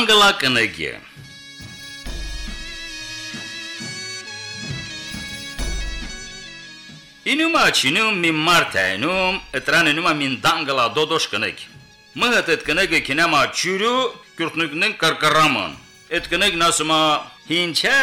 դանգլա կնեգի Ինումա չինում մի մարտայնում, էտրանենումա մին դանգլա դոդոշ կնեգ։ Մհդ էտ կնեգը կինամա ճուրու, կյուրտնուկնեն կարկարաման։ Էտ կնեգն ասումա հինչա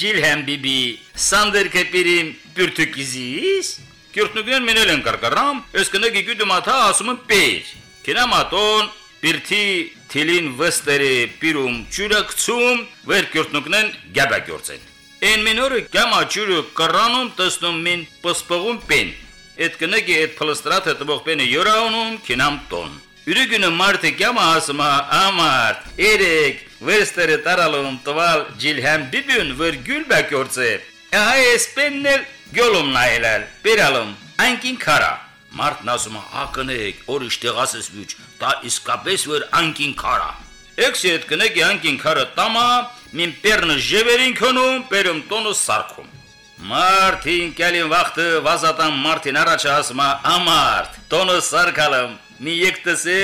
ջիլհեմ բիբի սանդեր կեպիրիմ պյուրտուկիզիս կյուրտնուկնեն մինել են կարկարամ, ես կնեգի գյուդումաթա ասում են պեր։ Կինամատոն Պիրթի թիլին վստերի պիրում ճուրակցում վեր կյուրտնուկնեն գաբակյորցեն։ Են մինորը կամա ճուրը կռանում տեսնում մին պսպղում պեն։ Էդ կնեգի էդ փլստրատը տվող պենը յորաունում քինամ տոն։ Յուրիգունը մարդը կամա ասմա ամարտ, երեք, վերստերը տարալում տվալ ջիլհամ բիբյուն վեր գյուլբակյորցե։ Այս պեննել գյոլում նայելալ, պերալում, այնքին քարա։ Մարդն ասում է՝ «Ակնեք, օրիշ տեղասես վիճ, դա իսկապես որ անկին քարա»։ Էքսի այդ կնեգի անկին քարը տամա, մին պերնը ժևերին քնում, պերում տոնը սարքում։ Մարտին կալին վախտը վազատան Մարտին առաջ ասում է՝ «Ամարտ, տոնը սարկալım, մի եկտսե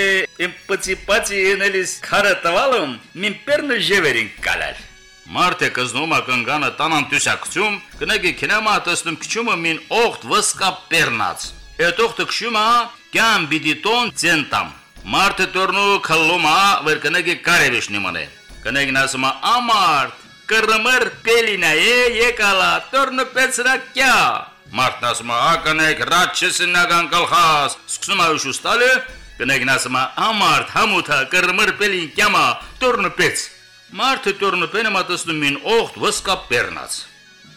իմ պծի պծի ենելիս քարը տվալım, մին պերնը ժևերին կալալ»։ Մարտը կզնում ակնգանը տանան տուսակցում, կնեգի քնամա տեսնում քչումը մին օղտ վսկա պերնած։ Էտող տքշումա կյան բիդիտոն ցենտամ։ Մարտը տորնու քլոմա վերկնեգի կարևիշ նիմանե։ Կնեգն ասումա ամարտ կրմր պելինայե եկալա տորնը պեցրակյա։ Մարտն ասումա ակնեգ ռաչեսնական կլխաս։ Սկսում է ուշուստալը կնեգն ասումա ամարտ համութա կրմր պելին կյամա տորնը պեց։ Մարտը տորնը պենը մատսնում մին օղտ վսկա պերնած։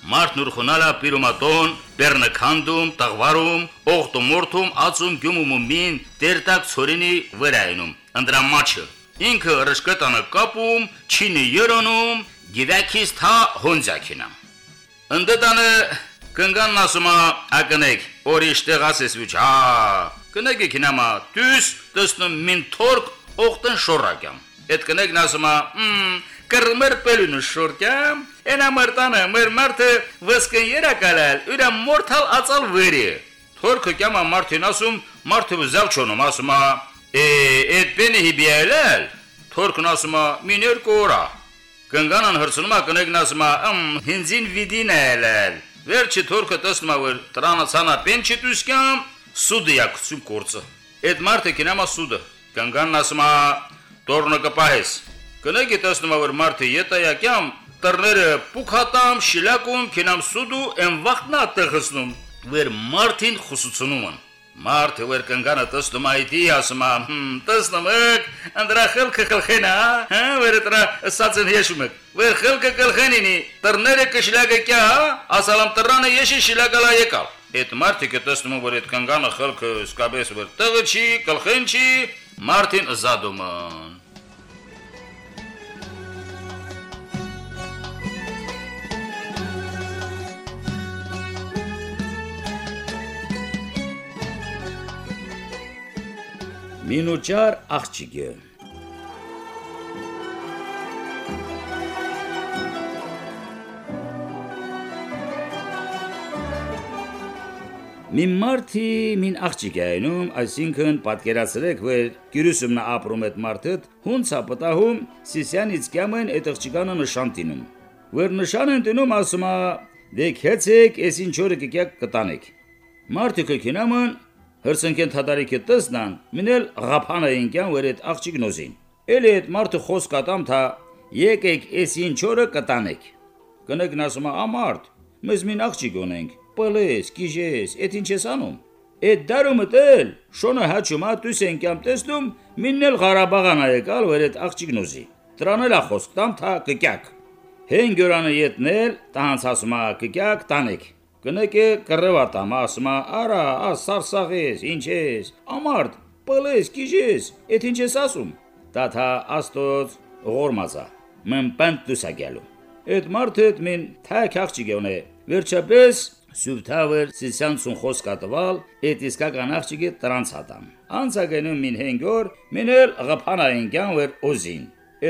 Մարդն ուրխունալա պիրումատոն, բերնքանդում, տաղվարում, օղտոմորթում, ածում գյումում մին, տերտակ ծորինի վրայնում, ընդրամաչը։ Ինքը ռշկետանը կապում, չինի երոնում, գիվակից թա հոնձակինամ։ Ընդդանը կնգանն ասումա ակնեք, օրիշ տեղասես վիճ, հա, կնեգի կինամա, դուս տեսնում մին թորկ օղտեն շորակյամ։ Այդ կնեգն ասումա, «Մմ, կրմեր պելունը շորտյամ, Էնա մարտանը մեր մարդը վսկեն երակալալ, ուրա մորթալ ածալ վերի։ Թորքը կյամա մարդին ասում, մարդը վզավ չոնում, ասում է, «Է, այդ բենի հիբիայել»։ Թորքն ասում է, «Միներ կորա»։ Կնգանան հրցնում կնեգն ասում «Ըմ, հինձին վիդին էլել»։ Վերջի թորքը տեսնում է, որ տրանացանա պենչի դուսկամ, սուդը յակցում կորցը։ Այդ մարդը կինամա սուդը։ Կնգանն ասում «Տորնը կպահես»։ Կնեգի տեսնում որ մարդը յետայակյամ Տռները փուքատամ, շիլակում, քինամ սուդու են վախտնա տեղսնում։ Վեր մարտին խուսուցնում են։ Մարդը վեր կնգանը տեսնում այդի ասում է, տեսնում եք, անդրա խելքը խելխենա, հա, վեր դրա ասածն հեշում եք։ Վեր խելքը կլխենինի, տռները կշիլակը կյա, ասալամ տռանը եշի շիլակալա եկալ։ Այդ մարդը կտեսնում որ այդ կնգանը խելքը սկաբես վեր տեղը չի, կլխեն չի, Մարտին զադում են։ Մինուճար աղջիկը Մին մարտի մին աղջիկ այնում, այսինքն պատկերացրեք, որ գյուրուսումն ապրում այդ մարդը, հունցա պտահում, սիսյանից կյամեն այդ աղջիկանը նշան տինում։ Որ նշան են տինում, ասում է, դեք հեցեք, ես ինչ օրը կկյակ կտանեք։ Մարդը կքինամն հրցնքեն թադարիքը տեսնան, մինել ղափանը ինքյան որ այդ աղջիկ նոզին։ Էլի այդ մարդը խոսք ատամ թա եկեք էս ինչ օրը կտանեք։ Կնեկն ասում է ամարտ, մեզ մին աղջիկ ունենք, պլես, կիժես, այդ ինչ ես անում։ Այդ դարումը տել, շոնը հաչումա դուս ենքամ տեսնում, միննել Ղարաբաղան եկալ որ այդ աղջիկ նոզի։ Տրանելա խոսք տամ թա կկյակ։ Հեն գյորանը յետնել, տանց ասում է կկյակ տանեք։ Կնեկե կռվատամ, ասմա, արա, աս սարսաղես, ինչ ես, ամարդ, պլես, կիժես, էդ ինչ ես ասում։ Տաթա աստոց ղորմազա, մեն պանտ դուսագյալու։ Էդ մարդը մին թակ աղջիկ ունե, վերջապես Սուբթավեր սիսյանցուն խոսքատվալ, էդ իսկական աղջիկը տրանց հատամ։ Անցագենում մին հենգոր, մինել ղփանայինքան վեր օզին։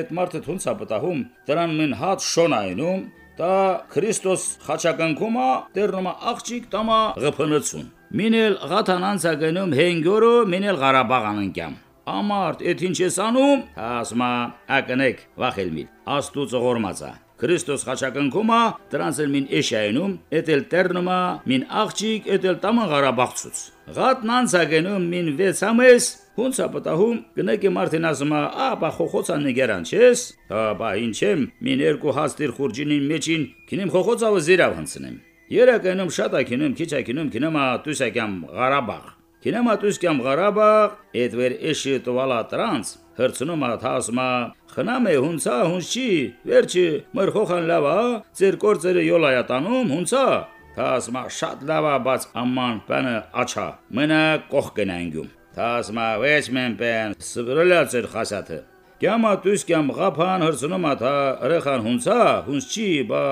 Էդ մարդը թունցա պտահում, դրան մին հատ շոնայնում, Դա Քրիստոս խաչակնքումա դեռնումա աղջիկ տամա ղփնցուն։ Մինել ղաթանանցա գնում հենգորո մինել Ղարաբաղ անընկյամ։ Ամարտ, էդ ինչ ես անում։ Ասմա, ակնեք, վախելմիլ։ Աստուծո ղորմածա։ Քրիստոս խաչակնքումա տրանսել մին էշայնում, էտել տերնումա մին աղջիկ, էտել տամը Ղարաբաղցուց։ Ղատնան ցագենում մին վեցամես, հունցա պտահում գնեկի մարտին ասումա, ապա խոխոցան նգերան չես։ Ապա ինչեմ, մին երկու հաստիր խուրջինին մեջին, քինիմ խոխոցավը զիրավ հնցնեմ։ Երակայնում շատ ակինում, քիչ ակինում քինամա տուսակյամ Ղարաբաղ։ Քինամա տուսկյամ Ղարաբաղ, էդ վեր էշի տվալա տրանս, հրցնում աթասմա խնամ է հունցա հունչի վերջի մրխոխան լավա ձեր կորցերը յոլայատանում հունցա թասմա շատ լավա բաց աման բանը աչա մնա կող կնանգում թասմա վեճ մեն բեն սբրլա ձեր խասաթը Կյամա դուս կյամ ղափան հրցնում աթա ռեխան հունցա հունցի բա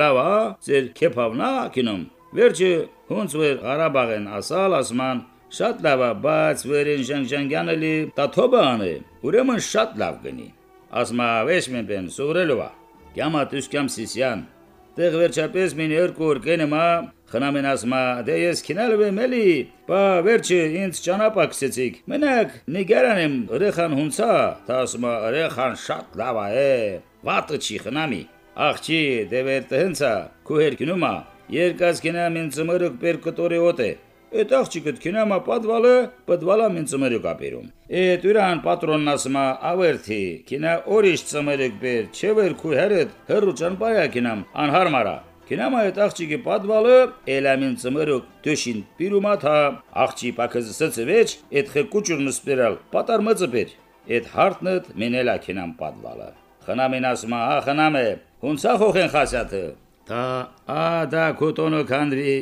լավա ձեր քեփավնա կինում վերջի հունց վեր Ղարաբաղեն ասալ ասման շատ լավ է բայց վերին ժանջանգյանը լի տաթոբան է ուրեմն շատ լավ գնի ասմա վեշ մեն բեն սուրելովա կյամա դուս կյամ սիսյան Տեղ վերջապես մին երկու օրկենմա խնամեն ասմա դե ես քինել եմ էլի բա վերջը ինձ ճանապակցեցիք մենակ նիգարան եմ ռեխան հունցա տասմա ռեխան շատ լավ է վատը չի խնամի աղջի դե վերտը հնցա քու հերքնումա երկած կինամ ինձ մրուկ բեր կտորի օտե Այդ աղջիկը քինամա պատվալը, պատվալա մին ծմերու կապերում։ Այդ ուրան պատրոնն ասմա ավերթի, քինա օրիշ ծմերեք բեր, չվեր քու հերդ, հերու ճանպայա քինամ, անհարմարա։ Քինամա այդ աղջիկի պատվալը, էլամին ծմերուկ դոշին պիրումաթա, աղջի պակզը սծվեջ, այդ խեկուճուրն սպերալ, պատար մծպեր։ Այդ հարտնդ մենելա քինամ պատվալը։ Խնամին ասմա, ա խնամե, հունցա խոխեն խասյաթը։ Դա ա դա կոտոնը կանդվի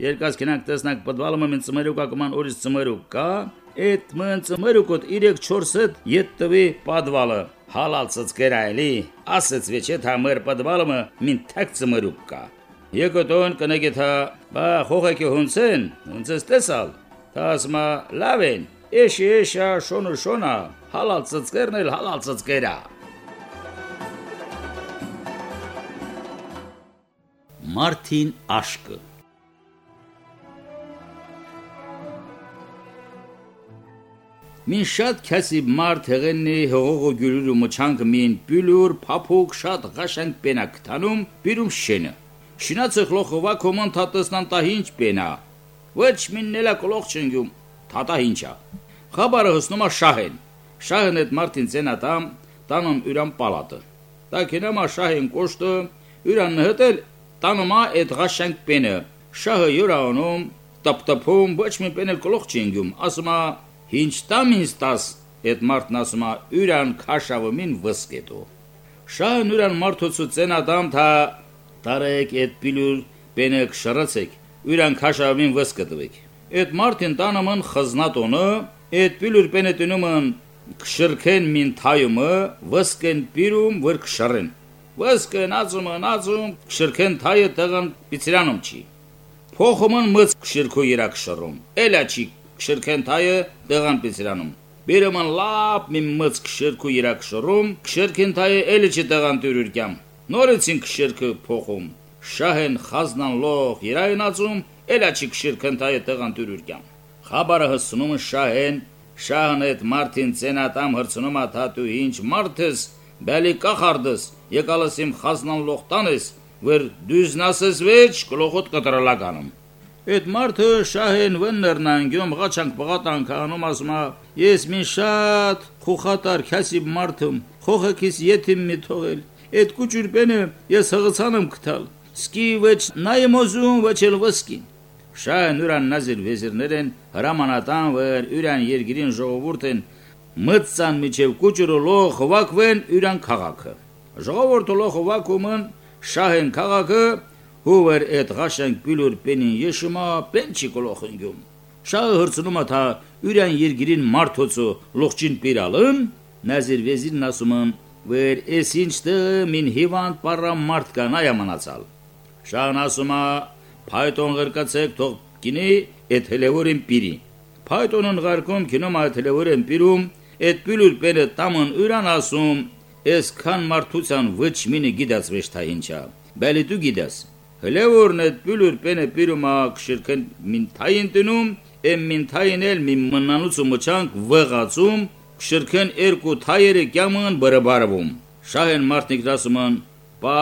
Երկած կնանք տեսնանք պատվալը մեն ծմերուկա կման օրից ծմերուկա, այդ մեն ծմերուկոտ 3-4 ետ տվի պատվալը հալալցած կերայլի, ասեց վեչե թա մեր պատվալը մին թակ ծմերուկա։ Եկոտոն կնեգե թա բա խոխեկի հունցեն, հունցես տեսալ, թա ասմա լավեն, էշի էշա շոնը շոնա, հալալցած կերնել հալալցած կերա։ Մարտին աշկը Մին շատ քասի մարդ հեղենի հողողը գյուրու մչանք մին բյուլուր փափուկ շատ ղաշանք պենակ տանում բիրում շենը շինացը խլոխովա կոման թատեսնան տա ինչ պենա ոչ մին նելա կլող չնգում թատա ինչա խաբարը հսնումա շահեն շահեն այդ մարդին ցենատամ տանում յուրան պալատը դա կենամա շահեն կոշտը յուրան հտել տանումա այդ ղաշանք պենը շահը յուրանում տապտապում ոչ մի պենել կլող չնգում ասումա Ինչ տամ ինձ տաս, այդ մարդն ասում է, յուրան քաշավումին վսկետո։ Շահն յուրան մարդոցու ցենադամ թա տարեք այդ պիլուր բենեք շրացեք, յուրան քաշավումին վսկետվեք։ Այդ մարդին տանամն խզնատոնը, այդ պիլուր բենետինումն քշրքեն մին թայումը, վսկեն պիրում վր քշրեն։ Վսկեն ածում ածում, քշրքեն թայը տղան պիցրանում չի։ Փոխումն մծ քշրքո երակ շռում։ Էլա չի քշրքեն թայը դեղան պիսրանում։ Բերման լապ մի մծ քշրքու երակ շռում, քշրքեն թայը էլի չի դեղան տյուրուրկյամ։ Նորեցին քշրքը փոխում։ Շահեն խազնան լող երայնացում, էլա չի քշրքեն թայը դեղան տյուրուրկյամ։ Խաբարը հսնում շահեն, շահն այդ մարտին ցենատամ հրցնում աթատու ինչ մարտես, բալի կախարդս, եկալս իմ խազնան լող տանես, վեր դյուզնասես վեճ գլոխոտ կտրալականում։ Այդ մարդը շահեն վններնանգյում ղաչանք բղատանք անում ասմա ես մին շատ խոխատար քասի մարդում խոխակիս եթիմ մի թողել այդ կուճուրբենը ես հղցանım կտալ սկի վեճ նայմոզում վեճել վսկին շահեն ուրան նազիր վեզիրներեն հրամանատան վեր ուրան երգիրին ժողովուրդեն մծան միջև կուճուրը լող վակվեն ուրան քաղաքը ժողովուրդը լող վակումն շահեն քաղաքը Հուվեր այդ ղաշանք բիլուր պենին եշմա պենչի կլոխնգում։ Շահը հրցնում աթա յուրան երգիրին մարդոցը լողջին պիրալն, նազիր վեզիրն ասումն, վեր էս ինչտը մին հիվանդ պարա մարդ կան այամանացալ։ Շահն ասումա, փայտոն գրկացեք թող գինի այդ հելևորին պիրի։ Փայտոնն ղարկում կինում այդ հելևորին պիրում, այդ բիլուր պենը տամն յուրան ասում, էս քան մարդության ոչ մինը գիդած վեշ թա ինչա։ Բալի դու գիդաս Հլևորն այդ բյուլուր պենը պիրումա քշիրքն մին թային տնում, եմ մին թային էլ մին մնանուց ու մչանք վղացում, Կշրքեն երկու թայերը կյաման բրբարվում։ Շահեն մարդիկ դասման, բա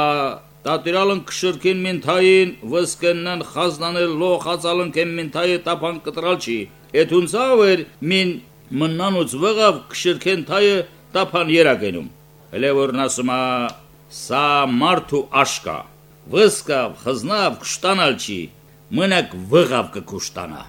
տատիրալն կշրքին մին թային վսկեննան խազնանել լոխացալն կեմ մին թայը տապան կտրալ չի։ Էթունցավեր մին մնանուց վղավ կշրքեն թայը տապան երակենում։ Հələ որ նասումա սա մարդու աշկա վսկավ խզնավ կշտանալ չի մնակ վղավ կկուշտանա